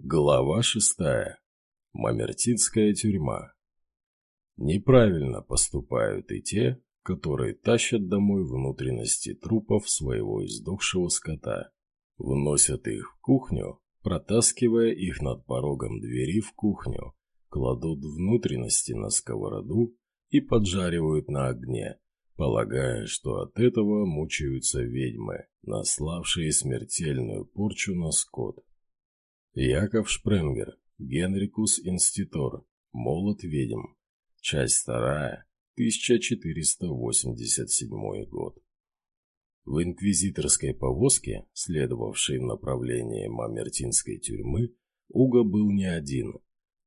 Глава шестая. Мамертинская тюрьма. Неправильно поступают и те, которые тащат домой внутренности трупов своего издохшего скота, вносят их в кухню, протаскивая их над порогом двери в кухню, кладут внутренности на сковороду и поджаривают на огне, полагая, что от этого мучаются ведьмы, наславшие смертельную порчу на скот. Яков Шпренгер, Генрикус Инститор, Молот ведьм. Часть вторая, 1487 год. В инквизиторской повозке, следовавшей в направлении Мамертинской тюрьмы, Уго был не один.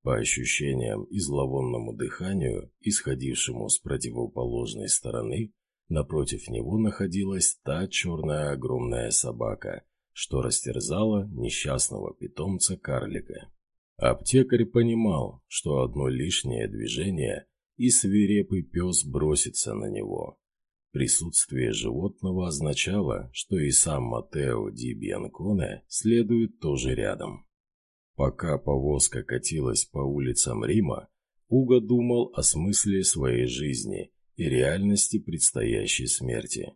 По ощущениям и зловонному дыханию, исходившему с противоположной стороны, напротив него находилась та черная огромная собака – что растерзало несчастного питомца карлика. Аптекарь понимал, что одно лишнее движение и свирепый пес бросится на него. Присутствие животного означало, что и сам Матео Ди Бьянконе следует тоже рядом. Пока повозка катилась по улицам Рима, Уго думал о смысле своей жизни и реальности предстоящей смерти.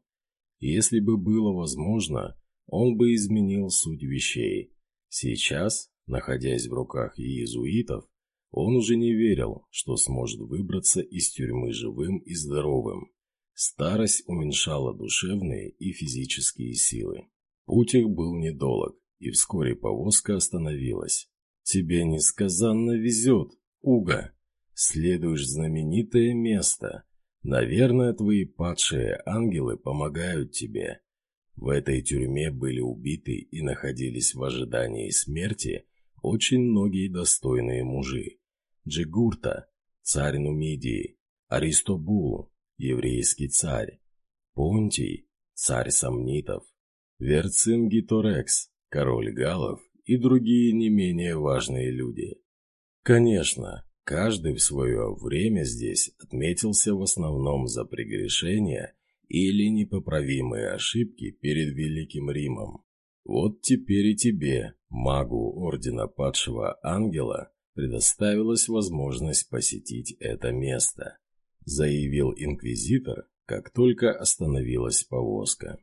Если бы было возможно, он бы изменил суть вещей. Сейчас, находясь в руках иезуитов, он уже не верил, что сможет выбраться из тюрьмы живым и здоровым. Старость уменьшала душевные и физические силы. Путь их был недолг, и вскоре повозка остановилась. «Тебе несказанно везет, Уга. Следуешь знаменитое место. Наверное, твои падшие ангелы помогают тебе. В этой тюрьме были убиты и находились в ожидании смерти очень многие достойные мужи. Джигурта, царь Нумидии, Аристобул, еврейский царь, Понтий, царь Сомнитов, Верцингиторекс, король галов и другие не менее важные люди. Конечно, каждый в свое время здесь отметился в основном за прегрешения или непоправимые ошибки перед Великим Римом. Вот теперь и тебе, магу Ордена Падшего Ангела, предоставилась возможность посетить это место, заявил инквизитор, как только остановилась повозка.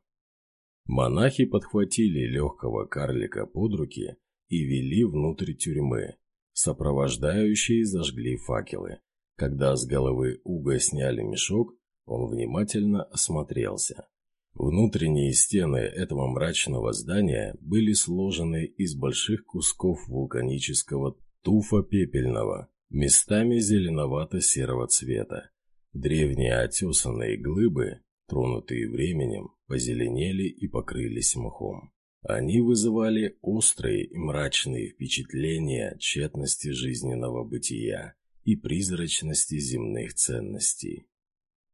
Монахи подхватили легкого карлика под руки и вели внутрь тюрьмы. Сопровождающие зажгли факелы. Когда с головы Уга сняли мешок, он внимательно осмотрелся. Внутренние стены этого мрачного здания были сложены из больших кусков вулканического туфа пепельного, местами зеленовато-серого цвета. Древние отесанные глыбы, тронутые временем, позеленели и покрылись мхом. Они вызывали острые и мрачные впечатления тщетности жизненного бытия и призрачности земных ценностей.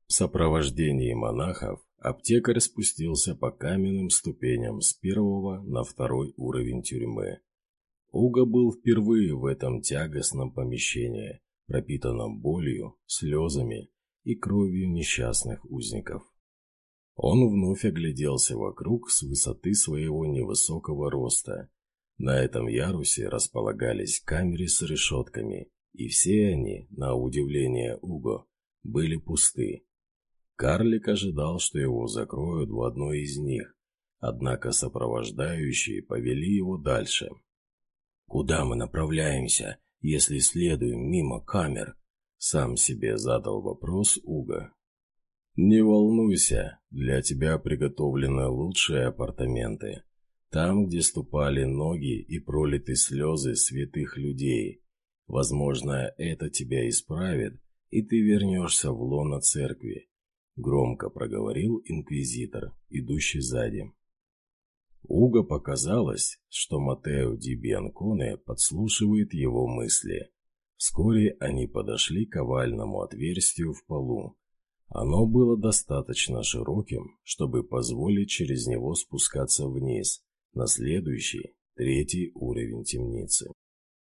В сопровождении монахов аптекарь спустился по каменным ступеням с первого на второй уровень тюрьмы. Уга был впервые в этом тягостном помещении, пропитанном болью, слезами и кровью несчастных узников. Он вновь огляделся вокруг с высоты своего невысокого роста. На этом ярусе располагались камеры с решетками, и все они, на удивление Уго, были пусты. Карлик ожидал, что его закроют в одной из них, однако сопровождающие повели его дальше. «Куда мы направляемся, если следуем мимо камер?» Сам себе задал вопрос Уга. «Не волнуйся, для тебя приготовлены лучшие апартаменты. Там, где ступали ноги и пролиты слезы святых людей. Возможно, это тебя исправит, и ты вернешься в лоно церкви, Громко проговорил инквизитор, идущий сзади. Уго показалось, что Матео Ди Бианконе подслушивает его мысли. Вскоре они подошли к овальному отверстию в полу. Оно было достаточно широким, чтобы позволить через него спускаться вниз, на следующий, третий уровень темницы.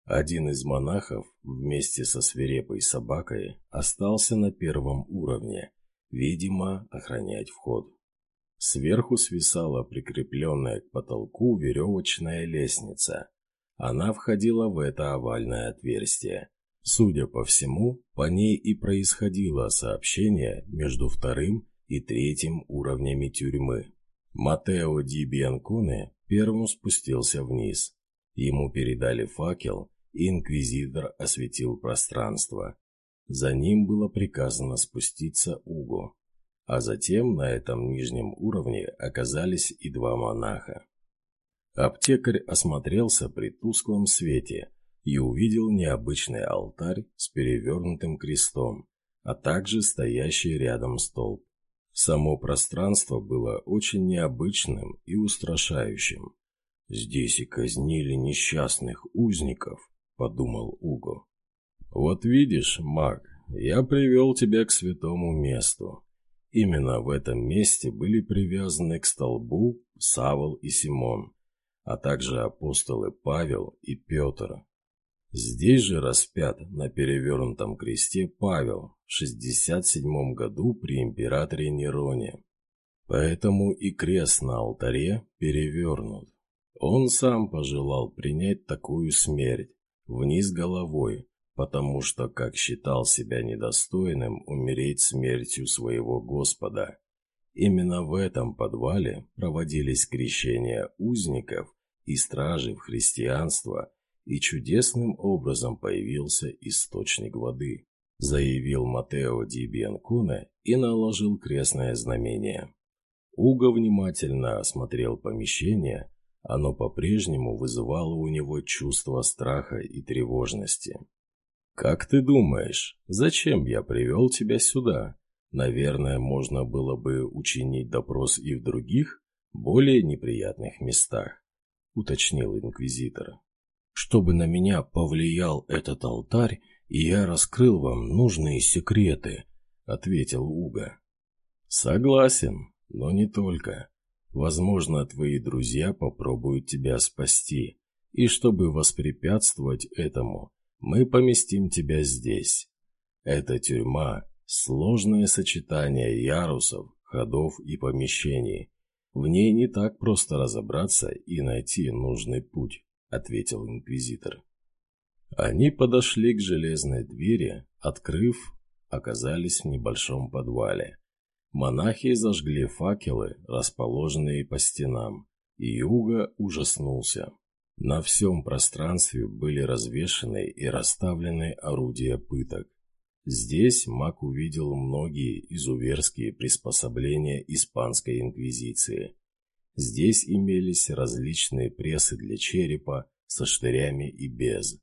Один из монахов вместе со свирепой собакой остался на первом уровне, видимо, охранять вход. Сверху свисала прикрепленная к потолку веревочная лестница. Она входила в это овальное отверстие. Судя по всему, по ней и происходило сообщение между вторым и третьим уровнями тюрьмы. Матео Ди Бианконе первым спустился вниз. Ему передали факел, и инквизитор осветил пространство. За ним было приказано спуститься Уго. А затем на этом нижнем уровне оказались и два монаха. Аптекарь осмотрелся при тусклом свете и увидел необычный алтарь с перевернутым крестом, а также стоящий рядом столб. Само пространство было очень необычным и устрашающим. «Здесь и казнили несчастных узников», — подумал Уго. «Вот видишь, маг, я привел тебя к святому месту. Именно в этом месте были привязаны к столбу Савол и Симон, а также апостолы Павел и Петр. Здесь же распят на перевернутом кресте Павел в 67 году при императоре Нероне. Поэтому и крест на алтаре перевернут. Он сам пожелал принять такую смерть, вниз головой, потому что, как считал себя недостойным умереть смертью своего Господа. Именно в этом подвале проводились крещения узников и стражи в христианство, и чудесным образом появился источник воды, заявил Матео Ди Бианкуне и наложил крестное знамение. Уго внимательно осмотрел помещение, оно по-прежнему вызывало у него чувство страха и тревожности. «Как ты думаешь, зачем я привел тебя сюда? Наверное, можно было бы учинить допрос и в других, более неприятных местах», — уточнил инквизитор. «Чтобы на меня повлиял этот алтарь, и я раскрыл вам нужные секреты», — ответил Уга. «Согласен, но не только. Возможно, твои друзья попробуют тебя спасти, и чтобы воспрепятствовать этому, мы поместим тебя здесь. Эта тюрьма – сложное сочетание ярусов, ходов и помещений. В ней не так просто разобраться и найти нужный путь, ответил инквизитор. Они подошли к железной двери, открыв, оказались в небольшом подвале. Монахи зажгли факелы, расположенные по стенам, и Юга ужаснулся. На всем пространстве были развешаны и расставлены орудия пыток. Здесь маг увидел многие изуверские приспособления испанской инквизиции. Здесь имелись различные прессы для черепа со штырями и без.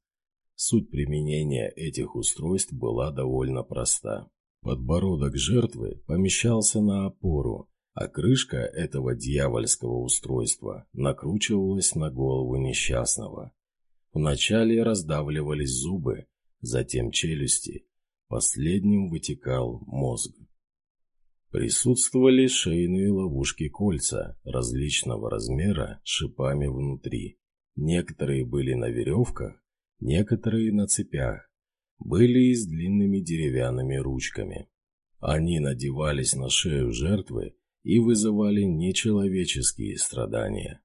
Суть применения этих устройств была довольно проста. Подбородок жертвы помещался на опору, а крышка этого дьявольского устройства накручивалась на голову несчастного. Вначале раздавливались зубы, затем челюсти, последним вытекал мозг. Присутствовали шейные ловушки-кольца различного размера шипами внутри. Некоторые были на веревках, некоторые на цепях, были и с длинными деревянными ручками. Они надевались на шею жертвы и вызывали нечеловеческие страдания.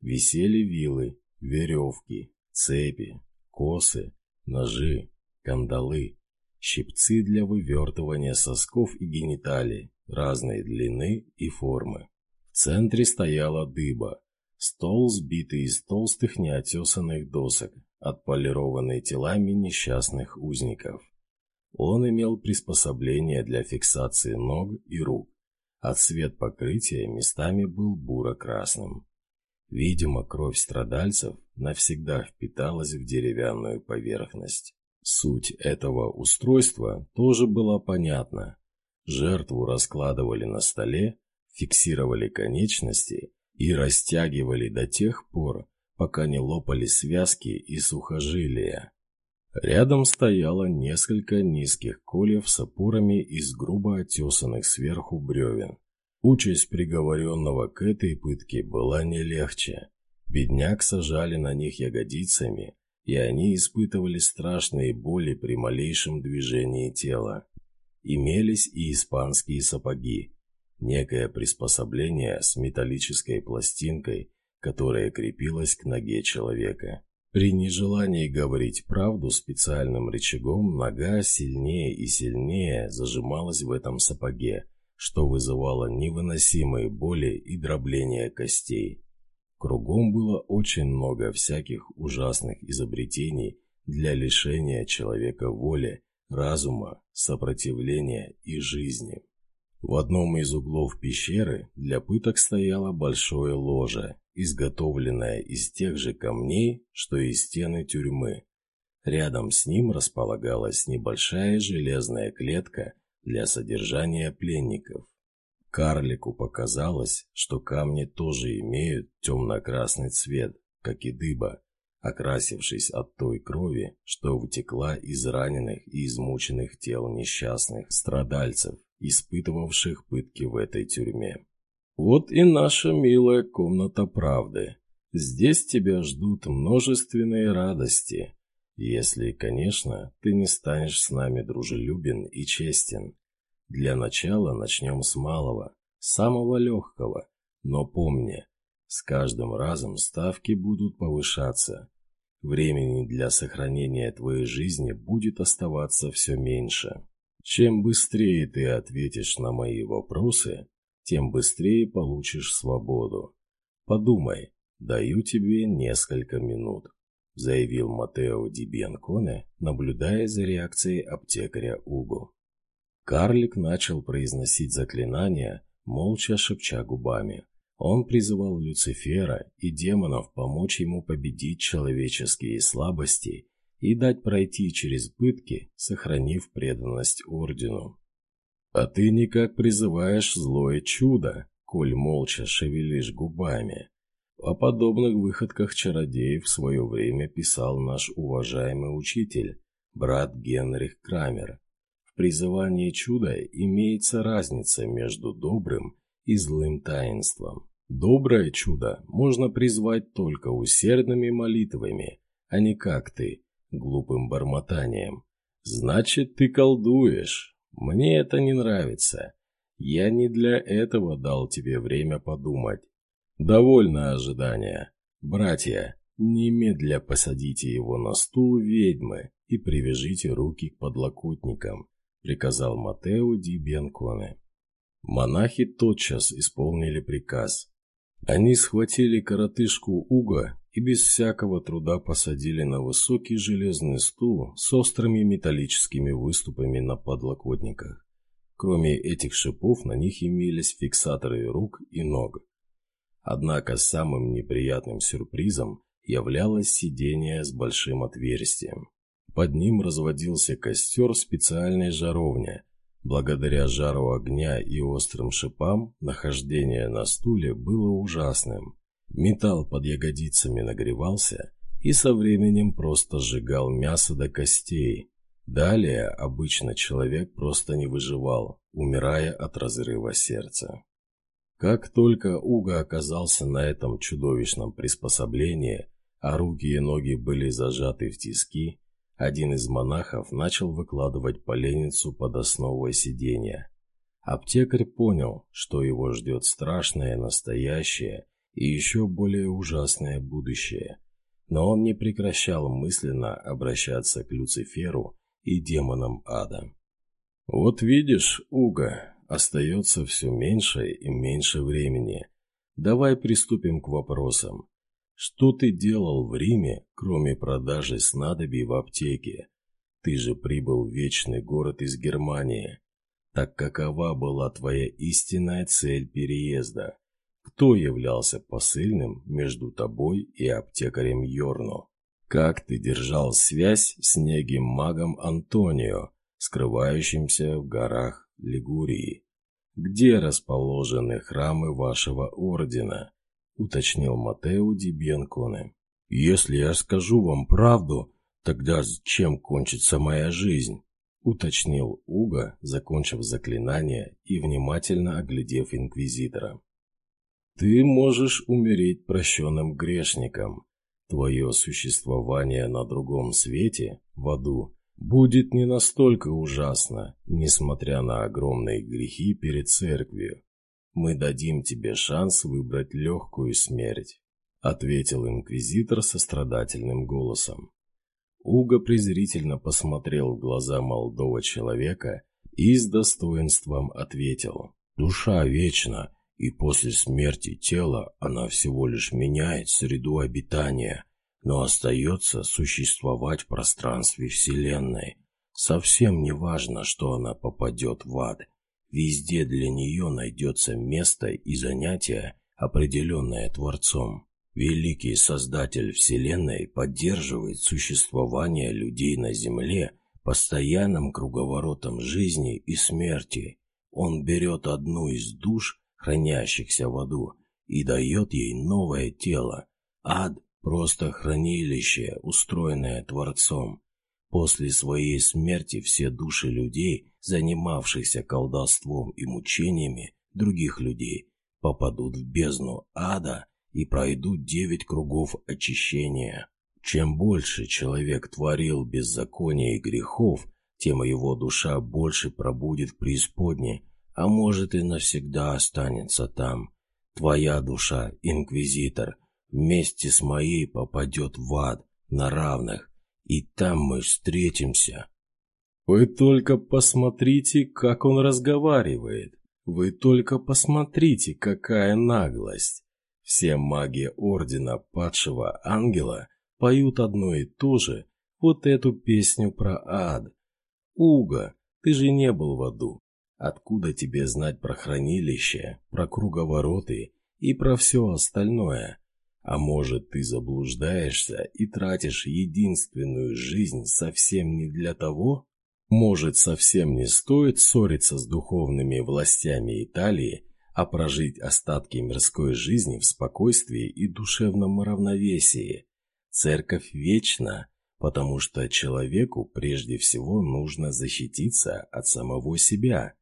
Висели вилы, веревки, цепи, косы, ножи, кандалы, щипцы для вывертывания сосков и гениталий разной длины и формы. В центре стояла дыба, стол, сбитый из толстых неотесанных досок, отполированный телами несчастных узников. Он имел приспособление для фиксации ног и рук, а цвет покрытия местами был буро-красным. Видимо, кровь страдальцев навсегда впиталась в деревянную поверхность. Суть этого устройства тоже была понятна. Жертву раскладывали на столе, фиксировали конечности и растягивали до тех пор, пока не лопали связки и сухожилия. Рядом стояло несколько низких кольев с опорами из грубо отесанных сверху бревен. Участь приговоренного к этой пытке была не легче. Бедняк сажали на них ягодицами, и они испытывали страшные боли при малейшем движении тела. Имелись и испанские сапоги, некое приспособление с металлической пластинкой, которая крепилась к ноге человека. При нежелании говорить правду специальным рычагом нога сильнее и сильнее зажималась в этом сапоге, что вызывало невыносимые боли и дробление костей. Кругом было очень много всяких ужасных изобретений для лишения человека воли, разума, сопротивления и жизни. В одном из углов пещеры для пыток стояло большое ложе, изготовленное из тех же камней, что и стены тюрьмы. Рядом с ним располагалась небольшая железная клетка для содержания пленников. Карлику показалось, что камни тоже имеют темно-красный цвет, как и дыба, окрасившись от той крови, что вытекла из раненых и измученных тел несчастных страдальцев испытывавших пытки в этой тюрьме. Вот и наша милая комната правды. Здесь тебя ждут множественные радости, если, конечно, ты не станешь с нами дружелюбен и честен. Для начала начнем с малого, самого легкого, но помни, с каждым разом ставки будут повышаться. Времени для сохранения твоей жизни будет оставаться все меньше. Чем быстрее ты ответишь на мои вопросы, тем быстрее получишь свободу. Подумай, даю тебе несколько минут», – заявил Матео Ди наблюдая за реакцией аптекаря Угу. Карлик начал произносить заклинания, молча шепча губами. Он призывал Люцифера и демонов помочь ему победить человеческие слабости и дать пройти через пытки, сохранив преданность ордену. А ты никак призываешь злое чудо, коль молча шевелишь губами. О подобных выходках чародеев в свое время писал наш уважаемый учитель, брат Генрих Крамер. В призывании чуда имеется разница между добрым и злым таинством. Доброе чудо можно призвать только усердными молитвами, а не как ты, глупым бормотанием. «Значит, ты колдуешь. Мне это не нравится. Я не для этого дал тебе время подумать. Довольно ожидания. Братья, немедля посадите его на стул ведьмы и привяжите руки к подлокотникам», приказал Матео Ди Бенконе. Монахи тотчас исполнили приказ. Они схватили коротышку Уга и без всякого труда посадили на высокий железный стул с острыми металлическими выступами на подлокотниках. Кроме этих шипов на них имелись фиксаторы рук и ног. Однако самым неприятным сюрпризом являлось сидение с большим отверстием. Под ним разводился костер специальной жаровни. Благодаря жару огня и острым шипам нахождение на стуле было ужасным. Металл под ягодицами нагревался и со временем просто сжигал мясо до костей. Далее обычно человек просто не выживал, умирая от разрыва сердца. Как только Уга оказался на этом чудовищном приспособлении, а руки и ноги были зажаты в тиски, один из монахов начал выкладывать поленницу под основой сиденья. Аптекарь понял, что его ждет страшное настоящее и еще более ужасное будущее. Но он не прекращал мысленно обращаться к Люциферу и демонам ада. «Вот видишь, Уга, остается все меньше и меньше времени. Давай приступим к вопросам. Что ты делал в Риме, кроме продажи снадобий в аптеке? Ты же прибыл в вечный город из Германии. Так какова была твоя истинная цель переезда? Кто являлся посыльным между тобой и аптекарем Йорно? Как ты держал связь с неким магом Антонио, скрывающимся в горах Лигурии? Где расположены храмы вашего ордена? Уточнил Матео Ди Бьянконе. Если я скажу вам правду, тогда чем кончится моя жизнь? уточнил Уга, закончив заклинание и внимательно оглядев инквизитора. Ты можешь умереть прощенным грешником. Твое существование на другом свете, в аду, будет не настолько ужасно, несмотря на огромные грехи перед церковью. Мы дадим тебе шанс выбрать легкую смерть. — ответил инквизитор со страдательным голосом. Уго презрительно посмотрел в глаза молодого человека и с достоинством ответил. «Душа вечна, и после смерти тела она всего лишь меняет среду обитания, но остается существовать в пространстве Вселенной. Совсем не важно, что она попадет в ад. Везде для нее найдется место и занятие, определенное Творцом. Великий Создатель Вселенной поддерживает существование людей на Земле постоянным круговоротом жизни и смерти. Он берет одну из душ, хранящихся в аду, и дает ей новое тело. Ад – просто хранилище, устроенное Творцом. После своей смерти все души людей, занимавшихся колдовством и мучениями других людей, попадут в бездну ада и пройдут девять кругов очищения. Чем больше человек творил беззакония и грехов, тем его душа больше пробудет в преисподней, а может и навсегда останется там. Твоя душа, инквизитор, вместе с моей попадет в ад на равных, и там мы встретимся. Вы только посмотрите, как он разговаривает. Вы только посмотрите, какая наглость. Все маги Ордена Падшего Ангела поют одно и то же, вот эту песню про ад. Уга, ты же не был в аду. Откуда тебе знать про хранилище, про круговороты и про все остальное? А может, ты заблуждаешься и тратишь единственную жизнь совсем не для того? Может, совсем не стоит ссориться с духовными властями Италии, а прожить остатки мирской жизни в спокойствии и душевном равновесии? Церковь вечна, потому что человеку прежде всего нужно защититься от самого себя.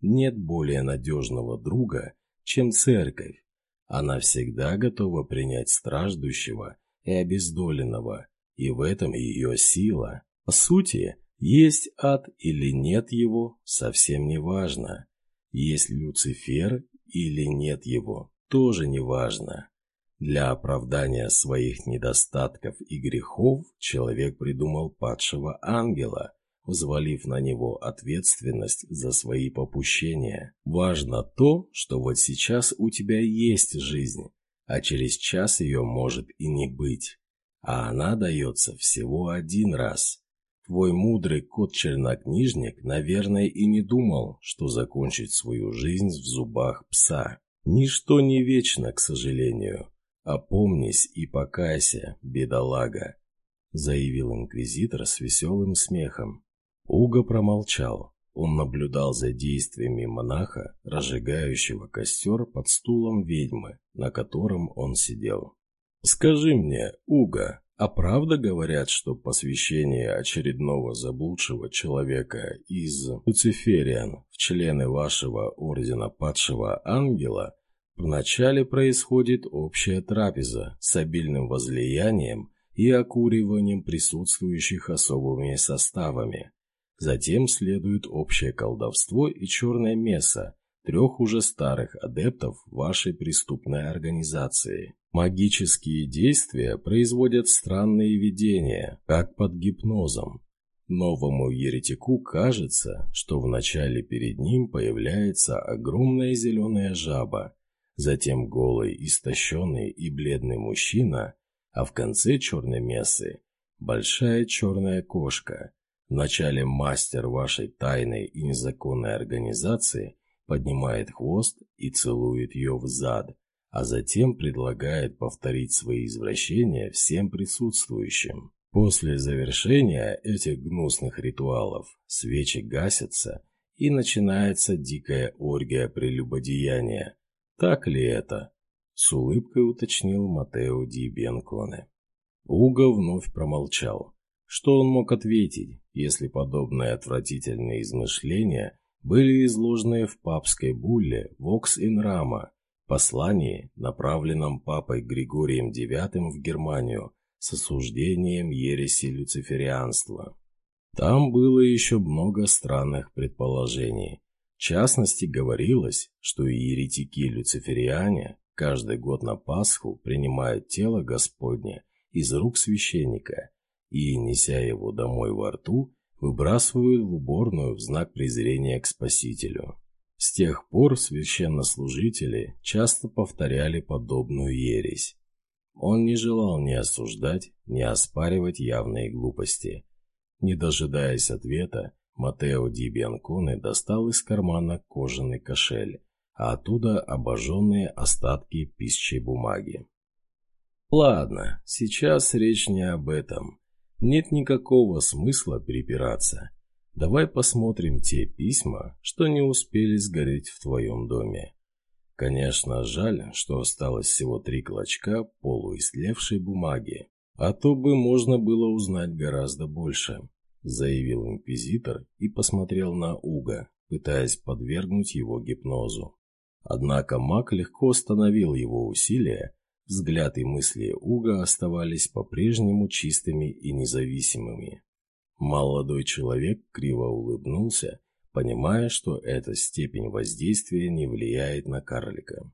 Нет более надежного друга, чем церковь. Она всегда готова принять страждущего и обездоленного, и в этом ее сила. По сути, есть ад или нет его, совсем не важно. Есть Люцифер или нет его, тоже не важно. Для оправдания своих недостатков и грехов человек придумал падшего ангела, взвалив на него ответственность за свои попущения. Важно то, что вот сейчас у тебя есть жизнь, а через час ее может и не быть. А она дается всего один раз. Твой мудрый кот-чернокнижник, наверное, и не думал, что закончит свою жизнь в зубах пса. Ничто не вечно, к сожалению. Опомнись и покайся, бедолага, заявил инквизитор с веселым смехом. Уго промолчал. Он наблюдал за действиями монаха, разжигающего костер под стулом ведьмы, на котором он сидел. «Скажи мне, Уго, а правда говорят, что посвящение очередного заблудшего человека из Люцифериан в члены вашего ордена падшего ангела вначале происходит общая трапеза с обильным возлиянием и окуриванием присутствующих особыми составами?» Затем следует общее колдовство и черное месса трех уже старых адептов вашей преступной организации. Магические действия производят странные видения, как под гипнозом. Новому еретику кажется, что вначале перед ним появляется огромная зеленая жаба, затем голый, истощенный и бледный мужчина, а в конце черной мессы – большая черная кошка – Вначале мастер вашей тайной и незаконной организации поднимает хвост и целует ее в зад, а затем предлагает повторить свои извращения всем присутствующим. После завершения этих гнусных ритуалов свечи гасятся и начинается дикая оргия прелюбодеяния. Так ли это? С улыбкой уточнил Матео Ди Бенконе. Уго вновь промолчал. Что он мог ответить, если подобные отвратительные измышления были изложены в папской булле «Вокс ин Рама», послании, направленном папой Григорием IX в Германию с осуждением ереси люциферианства. Там было еще много странных предположений. В частности, говорилось, что еретики-люцифериане, каждый год на Пасху принимают тело Господне из рук священника и, неся его домой во рту, выбрасывают в уборную в знак презрения к Спасителю. С тех пор священнослужители часто повторяли подобную ересь. Он не желал ни осуждать, ни оспаривать явные глупости. Не дожидаясь ответа, Матео Ди Бианконе достал из кармана кожаный кошель, а оттуда обожженные остатки пищей бумаги. «Ладно, сейчас речь не об этом. Нет никакого смысла перепираться. Давай посмотрим те письма, что не успели сгореть в твоем доме. Конечно, жаль, что осталось всего три клочка полуистлевшей бумаги, а то бы можно было узнать гораздо больше», заявил инквизитор и посмотрел на Уга, пытаясь подвергнуть его гипнозу. Однако маг легко остановил его усилия, взгляд и мысли Уга оставались по-прежнему чистыми и независимыми. Молодой человек криво улыбнулся, понимая, что эта степень воздействия не влияет на карлика.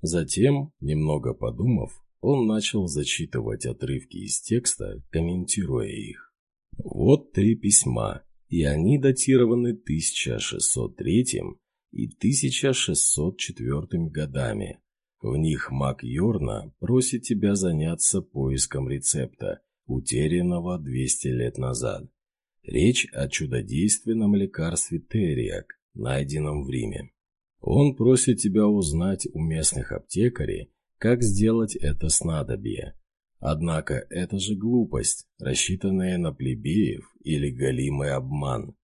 Затем, немного подумав, он начал зачитывать отрывки из текста, комментируя их. Вот три письма, и они датированы 1603 и 1604 годами. В них маг Йорна просит тебя заняться поиском рецепта, утерянного 200 лет назад. Речь о чудодейственном лекарстве Териак, найденном в Риме. Он просит тебя узнать у местных аптекарей, как сделать это снадобье. Однако это же глупость, рассчитанная на плебеев или галимый обман.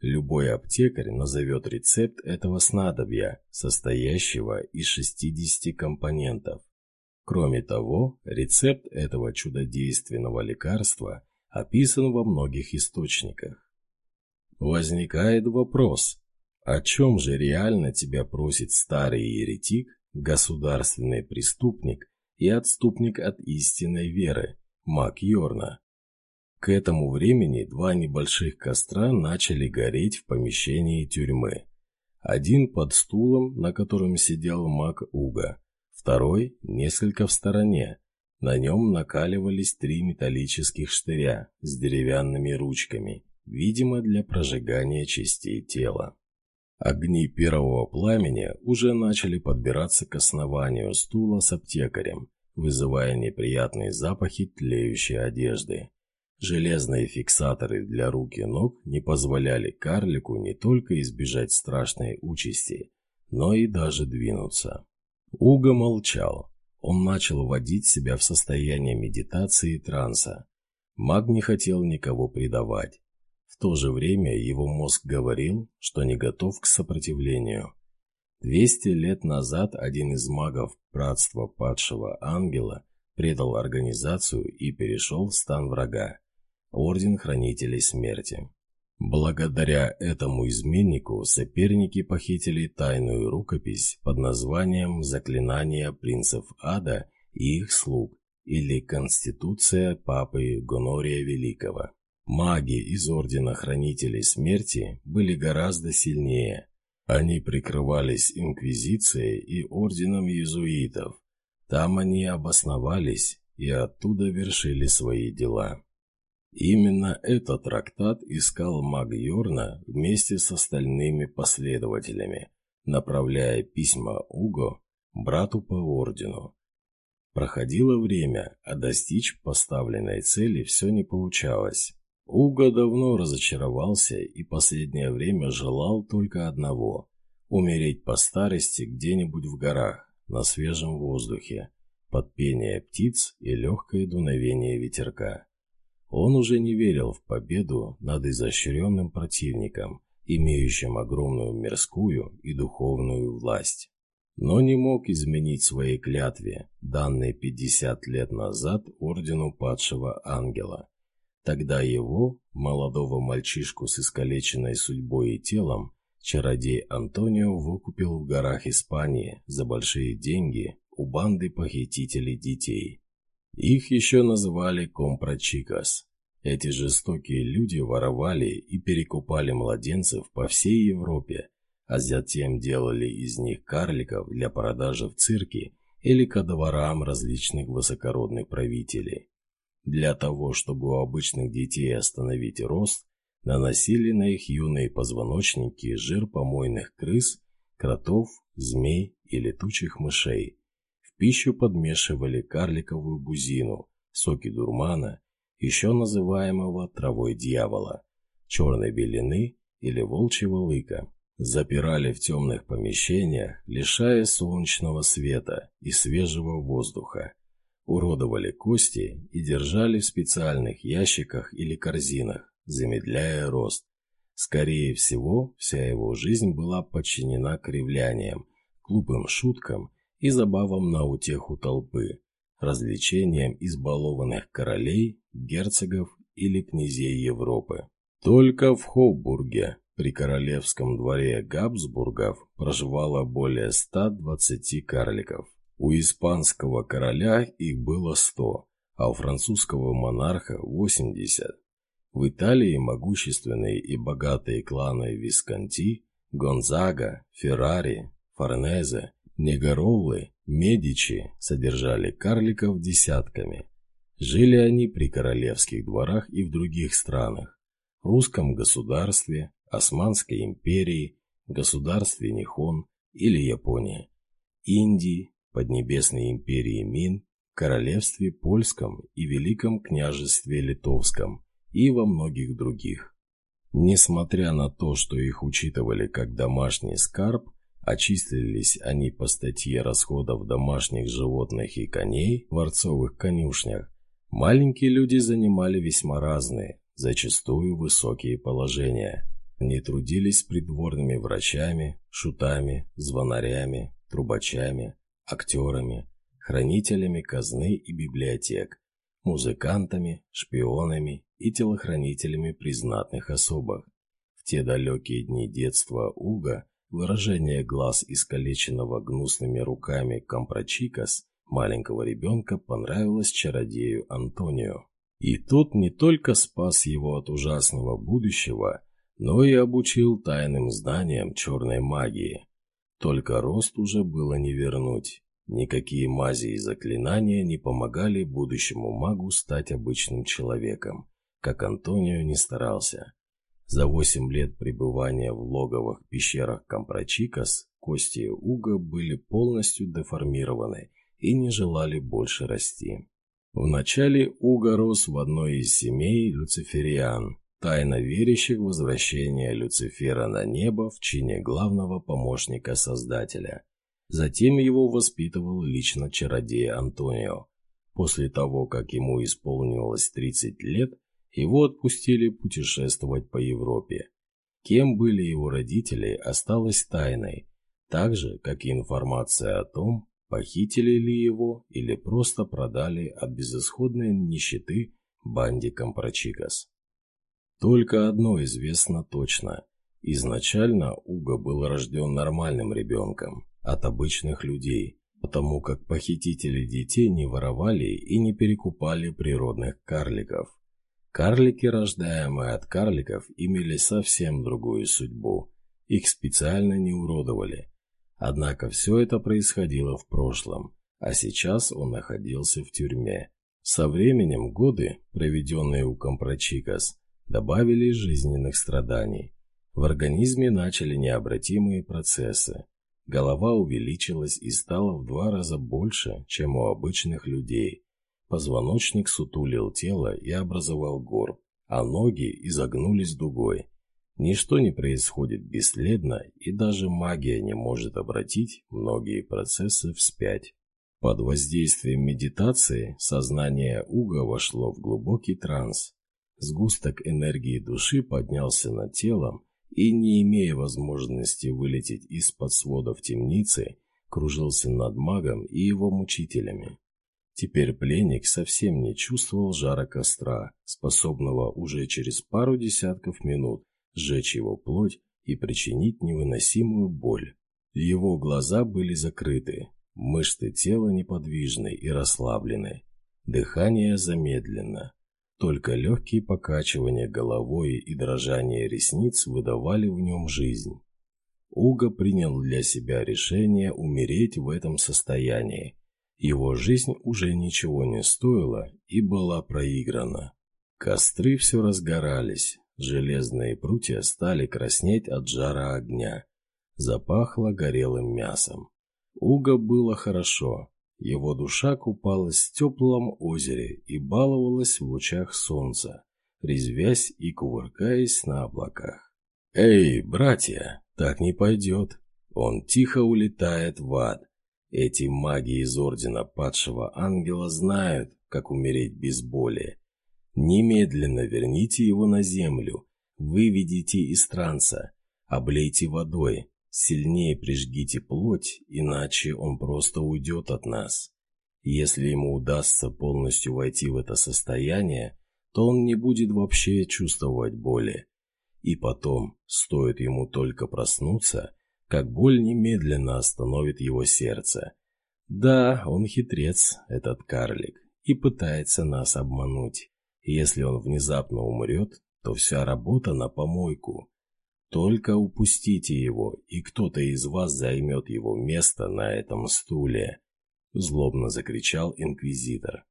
Любой аптекарь назовет рецепт этого снадобья, состоящего из 60 компонентов. Кроме того, рецепт этого чудодейственного лекарства описан во многих источниках. Возникает вопрос, о чем же реально тебя просит старый еретик, государственный преступник и отступник от истинной веры, маг Йорна? К этому времени два небольших костра начали гореть в помещении тюрьмы. Один под стулом, на котором сидел маг Уга, второй несколько в стороне. На нем накаливались три металлических штыря с деревянными ручками, видимо, для прожигания частей тела. Огни первого пламени уже начали подбираться к основанию стула с аптекарем, вызывая неприятные запахи тлеющей одежды. Железные фиксаторы для рук и ног не позволяли карлику не только избежать страшной участи, но и даже двинуться. Уго молчал. Он начал вводить себя в состояние медитации и транса. Маг не хотел никого предавать. В то же время его мозг говорил, что не готов к сопротивлению. Двести лет назад один из магов братства падшего ангела предал организацию и перешел в стан врага. Орден Хранителей Смерти. Благодаря этому изменнику соперники похитили тайную рукопись под названием «Заклинания принцев ада и их слуг» или «Конституция папы Гонория Великого». Маги из Ордена Хранителей Смерти были гораздо сильнее. Они прикрывались Инквизицией и Орденом Иезуитов. Там они обосновались и оттуда вершили свои дела. Именно этот трактат искал маг Йорна вместе с остальными последователями, направляя письма Уго, брату по ордену. Проходило время, а достичь поставленной цели все не получалось. Уго давно разочаровался и последнее время желал только одного – умереть по старости где-нибудь в горах, на свежем воздухе, под пение птиц и легкое дуновение ветерка. Он уже не верил в победу над изощренным противником, имеющим огромную мирскую и духовную власть. Но не мог изменить своей клятве, данной 50 лет назад ордену падшего ангела. Тогда его, молодого мальчишку с искалеченной судьбой и телом, чародей Антонио выкупил в горах Испании за большие деньги у банды похитителей детей. Их еще называли компрочикас. Эти жестокие люди воровали и перекупали младенцев по всей Европе, а затем делали из них карликов для продажи в цирке или ко дворам различных высокородных правителей. Для того, чтобы у обычных детей остановить рост, наносили на их юные позвоночники жир помойных крыс, кротов, змей и летучих мышей. Пищу подмешивали карликовую бузину, соки дурмана, еще называемого травой дьявола, черной белины или волчьего лыка. Запирали в темных помещениях, лишая солнечного света и свежего воздуха. Уродовали кости и держали в специальных ящиках или корзинах, замедляя рост. Скорее всего, вся его жизнь была подчинена кривляниям, глупым шуткам и забавам на утеху толпы, развлечениям избалованных королей, герцогов или князей Европы. Только в Хоббурге при королевском дворе Габсбургов проживало более 120 карликов. У испанского короля их было 100, а у французского монарха 80. В Италии могущественные и богатые кланы Висконти, Гонзага, Феррари, Форнезе, Негароллы, Медичи содержали карликов десятками. Жили они при королевских дворах и в других странах. Русском государстве, Османской империи, государстве Нихон или Японии, Индии, Поднебесной империи Мин, Королевстве Польском и Великом княжестве Литовском и во многих других. Несмотря на то, что их учитывали как домашний скарб, очислились они по статье расходов домашних животных и коней в дворцовых конюшнях, маленькие люди занимали весьма разные, зачастую высокие положения – они трудились придворными врачами, шутами, звонарями, трубачами, актерами, хранителями казны и библиотек, музыкантами, шпионами и телохранителями при знатных особах. В те далекие дни детства Уга выражение глаз искалеченного гнусными руками Компрочикас маленького ребенка понравилось чародею Антонио. И тот не только спас его от ужасного будущего, но и обучил тайным знаниям черной магии. Только рост уже было не вернуть. Никакие мази и заклинания не помогали будущему магу стать обычным человеком, как Антонио не старался. За восемь лет пребывания в логовых пещерах Компрочикас кости Уга были полностью деформированы и не желали больше расти. Вначале Уга рос в одной из семей люцифериан, тайно верящих в возвращение Люцифера на небо в чине главного помощника Создателя. Затем его воспитывал лично чародей Антонио. После того, как ему исполнилось 30 лет, его отпустили путешествовать по Европе. Кем были его родители, осталось тайной, так же, как и информация о том, похитили ли его или просто продали от безысходной нищеты банде Компрочикас. Только одно известно точно. Изначально Уго был рожден нормальным ребенком, от обычных людей, потому как похитители детей не воровали и не перекупали природных карликов. Карлики, рождаемые от карликов, имели совсем другую судьбу. Их специально не уродовали. Однако все это происходило в прошлом, а сейчас он находился в тюрьме. Со временем годы, проведенные у Компрочикас, добавили жизненных страданий. В организме начали необратимые процессы. Голова увеличилась и стала в два раза больше, чем у обычных людей. Позвоночник сутулил тело и образовал горб, а ноги изогнулись дугой. Ничто не происходит бесследно, и даже магия не может обратить многие процессы вспять. Под воздействием медитации сознание Уга вошло в глубокий транс. Сгусток энергии души поднялся над телом и, не имея возможности вылететь из-под сводов темницы, кружился над магом и его мучителями. Теперь пленник совсем не чувствовал жара костра, способного уже через пару десятков минут сжечь его плоть и причинить невыносимую боль. Его глаза были закрыты, мышцы тела неподвижны и расслаблены, дыхание замедлено. Только легкие покачивания головой и дрожание ресниц выдавали в нем жизнь. Уго принял для себя решение умереть в этом состоянии, Его жизнь уже ничего не стоила и была проиграна. Костры все разгорались, железные прутья стали краснеть от жара огня. Запахло горелым мясом. Уга было хорошо. Его душа купалась в теплом озере и баловалась в лучах солнца, резвясь и кувыркаясь на облаках. «Эй, братья, так не пойдет!» Он тихо улетает в ад. Эти маги из Ордена Падшего Ангела знают, как умереть без боли. Немедленно верните его на землю, выведите из транса, облейте водой, сильнее прижгите плоть, иначе он просто уйдет от нас. Если ему удастся полностью войти в это состояние, то он не будет вообще чувствовать боли. И потом, стоит ему только проснуться, как боль немедленно остановит его сердце. Да, он хитрец, этот карлик, и пытается нас обмануть. Если он внезапно умрет, то вся работа на помойку. Только упустите его, и кто-то из вас займет его место на этом стуле. Злобно закричал инквизитор.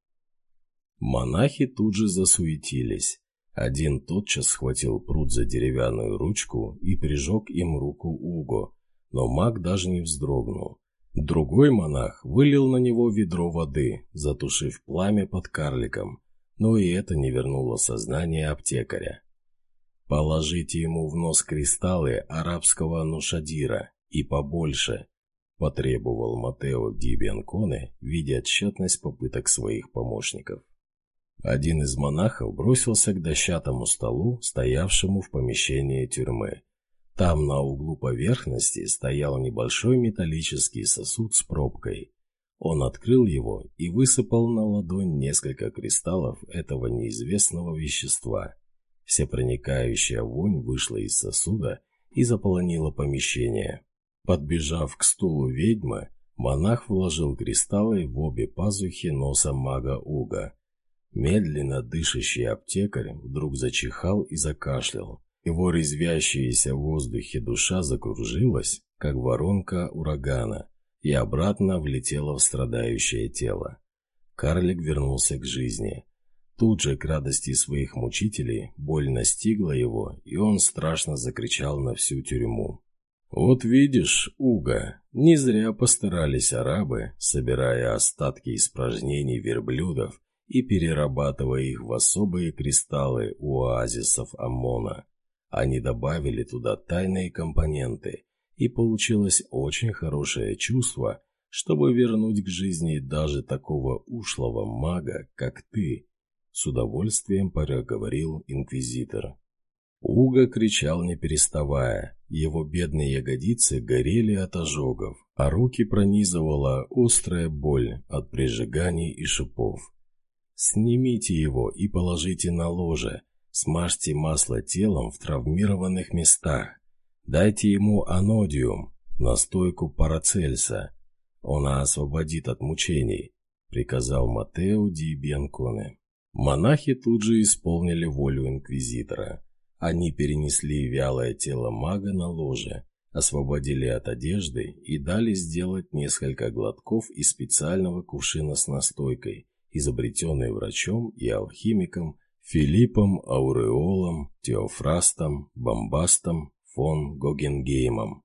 Монахи тут же засуетились. Один тотчас схватил пруд за деревянную ручку и прижег им руку Уго, но маг даже не вздрогнул. Другой монах вылил на него ведро воды, затушив пламя под карликом, но и это не вернуло сознание аптекаря. «Положите ему в нос кристаллы арабского нушадира и побольше», потребовал Матео Ди Бенконе, видя тщетность попыток своих помощников. Один из монахов бросился к дощатому столу, стоявшему в помещении тюрьмы, там на углу поверхности стоял небольшой металлический сосуд с пробкой. Он открыл его и высыпал на ладонь несколько кристаллов этого неизвестного вещества. Всепроникающая вонь вышла из сосуда и заполонила помещение. Подбежав к стулу ведьмы, монах вложил кристаллы в обе пазухи носа мага Уга. Медленно дышащий аптекарь вдруг зачихал и закашлял. Его резвящаяся в воздухе душа закружилась, как воронка урагана, и обратно влетела в страдающее тело. Карлик вернулся к жизни. Тут же, к радости своих мучителей, боль настигла его, и он страшно закричал на всю тюрьму. «Вот видишь, Уга, не зря постарались арабы, собирая остатки испражнений верблюдов и перерабатывая их в особые кристаллы у оазисов Амона. Они добавили туда тайные компоненты, и получилось очень хорошее чувство, чтобы вернуть к жизни даже такого ушлого мага, как ты, с удовольствием проговорил инквизитор. Уга кричал не переставая, его бедные ягодицы горели от ожогов, а руки пронизывала острая боль от прижиганий и шипов. «Снимите его и положите на ложе», Смажьте масло телом в травмированных местах. Дайте ему анодиум, настойку парацельса. Он освободит от мучений, приказал Матео Ди Бьянконе. Монахи тут же исполнили волю инквизитора. Они перенесли вялое тело мага на ложе, освободили от одежды и дали сделать несколько глотков из специального кувшина с настойкой, изобретенной врачом и алхимиком Филиппом Ауреолом, Теофрастом, Бомбастом, фон Гогенгеймом.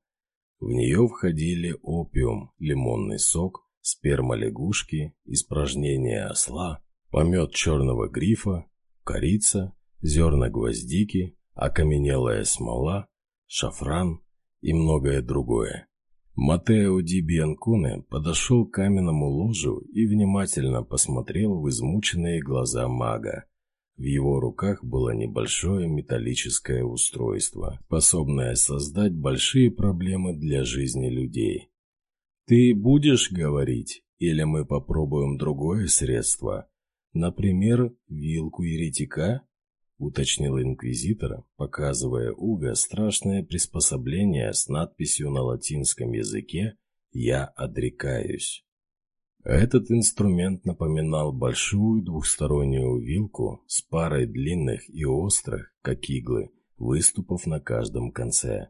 В нее входили опиум, лимонный сок, сперма лягушки, испражнения осла, помет черного грифа, корица, зерна гвоздики, окаменелая смола, шафран и многое другое. Матео Ди Бианкуне подошел к каменному ложу и внимательно посмотрел в измученные глаза мага. В его руках было небольшое металлическое устройство, способное создать большие проблемы для жизни людей. «Ты будешь говорить, или мы попробуем другое средство? Например, вилку еретика?» — уточнил инквизитор, показывая Уго страшное приспособление с надписью на латинском языке «Я отрекаюсь». Этот инструмент напоминал большую двухстороннюю вилку с парой длинных и острых, как иглы, выступов на каждом конце.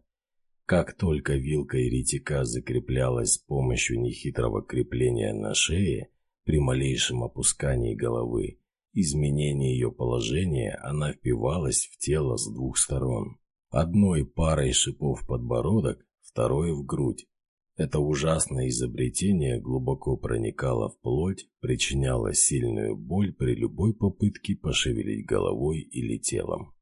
Как только вилка еретика закреплялась с помощью нехитрого крепления на шее, При малейшем опускании головы, изменении ее положения, она впивалась в тело с двух сторон. Одной парой шипов подбородок, второй в грудь. Это ужасное изобретение глубоко проникало в плоть, причиняло сильную боль при любой попытке пошевелить головой или телом.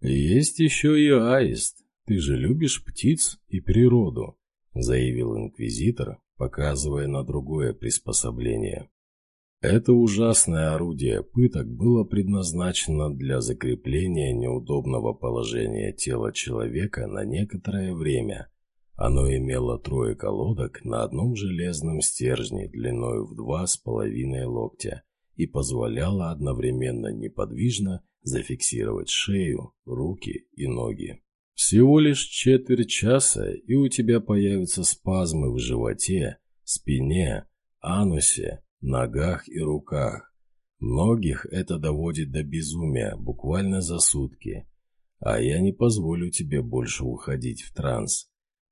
«Есть еще и аист. Ты же любишь птиц и природу», — заявил инквизитор, показывая на другое приспособление. Это ужасное орудие пыток было предназначено для закрепления неудобного положения тела человека на некоторое время — оно имело трое колодок на одном железном стержне длиной в два с половиной локтя и позволяло одновременно неподвижно зафиксировать шею, руки и ноги. Всего лишь четверть часа, и у тебя появятся спазмы в животе, спине, анусе, ногах и руках. Многих это доводит до безумия буквально за сутки. А я не позволю тебе больше уходить в транс.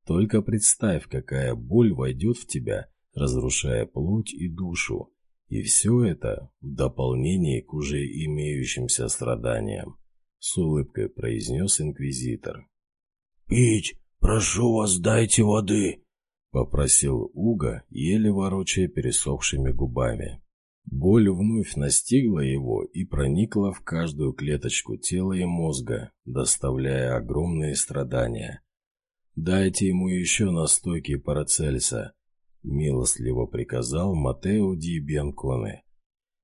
Только представь, какая боль войдет в тебя, разрушая плоть и душу. И все это в дополнение к уже имеющимся страданиям, с улыбкой произнес инквизитор. «Пить! Прошу вас, дайте воды!» — попросил Уга, еле ворочая пересохшими губами. Боль вновь настигла его и проникла в каждую клеточку тела и мозга, доставляя огромные страдания. «Дайте ему еще настойки Парацельса», — милостливо приказал Матео Ди Бьянконе.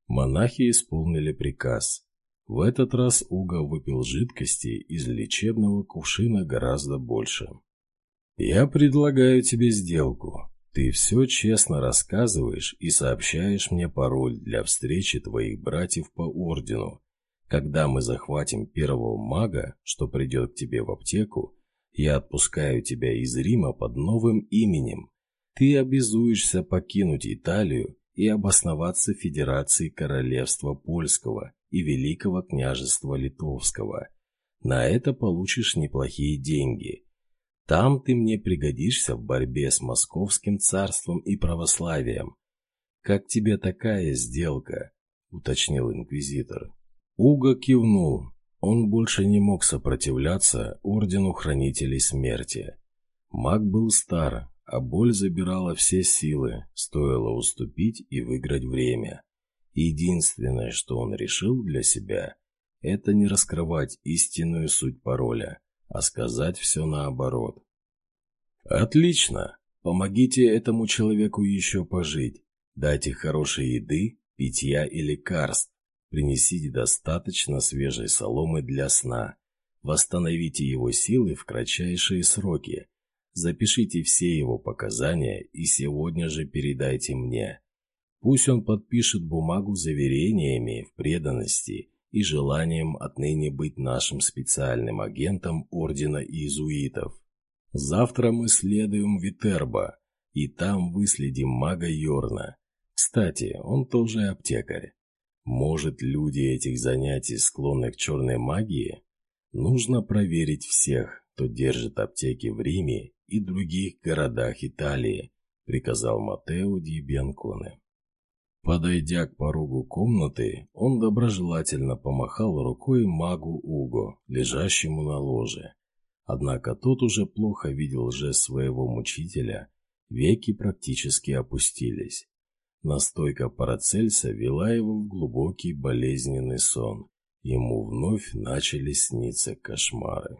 Монахи исполнили приказ. В этот раз Уга выпил жидкости из лечебного кувшина гораздо больше. «Я предлагаю тебе сделку. Ты все честно рассказываешь и сообщаешь мне пароль для встречи твоих братьев по ордену. Когда мы захватим первого мага, что придет к тебе в аптеку, я отпускаю тебя из Рима под новым именем. Ты обязуешься покинуть Италию и обосноваться в Федерации Королевства Польского и Великого княжества Литовского. На это получишь неплохие деньги. Там ты мне пригодишься в борьбе с Московским царством и православием. Как тебе такая сделка? уточнил инквизитор. Уго кивнул, он больше не мог сопротивляться Ордену Хранителей Смерти. Маг был стар, а боль забирала все силы, стоило уступить и выиграть время. Единственное, что он решил для себя, это не раскрывать истинную суть пароля, а сказать все наоборот. «Отлично! Помогите этому человеку еще пожить. Дайте хорошей еды, питья и лекарств. Принесите достаточно свежей соломы для сна. Восстановите его силы в кратчайшие сроки. Запишите все его показания и сегодня же передайте мне. Пусть он подпишет бумагу заверениями в преданности и желанием отныне быть нашим специальным агентом Ордена Иезуитов. Завтра мы следуем Витербо, и там выследим мага Йорна. Кстати, он тоже аптекарь. Может, люди этих занятий склонны к черной магии? Нужно проверить всех, кто держит аптеки в Риме и других городах Италии, приказал Матео Ди Бьянконе. Подойдя к порогу комнаты, он доброжелательно помахал рукой магу Уго, лежащему на ложе. Однако тот уже плохо видел жест своего мучителя, веки практически опустились. Настойка Парацельса вела его в глубокий болезненный сон. Ему вновь начали сниться кошмары.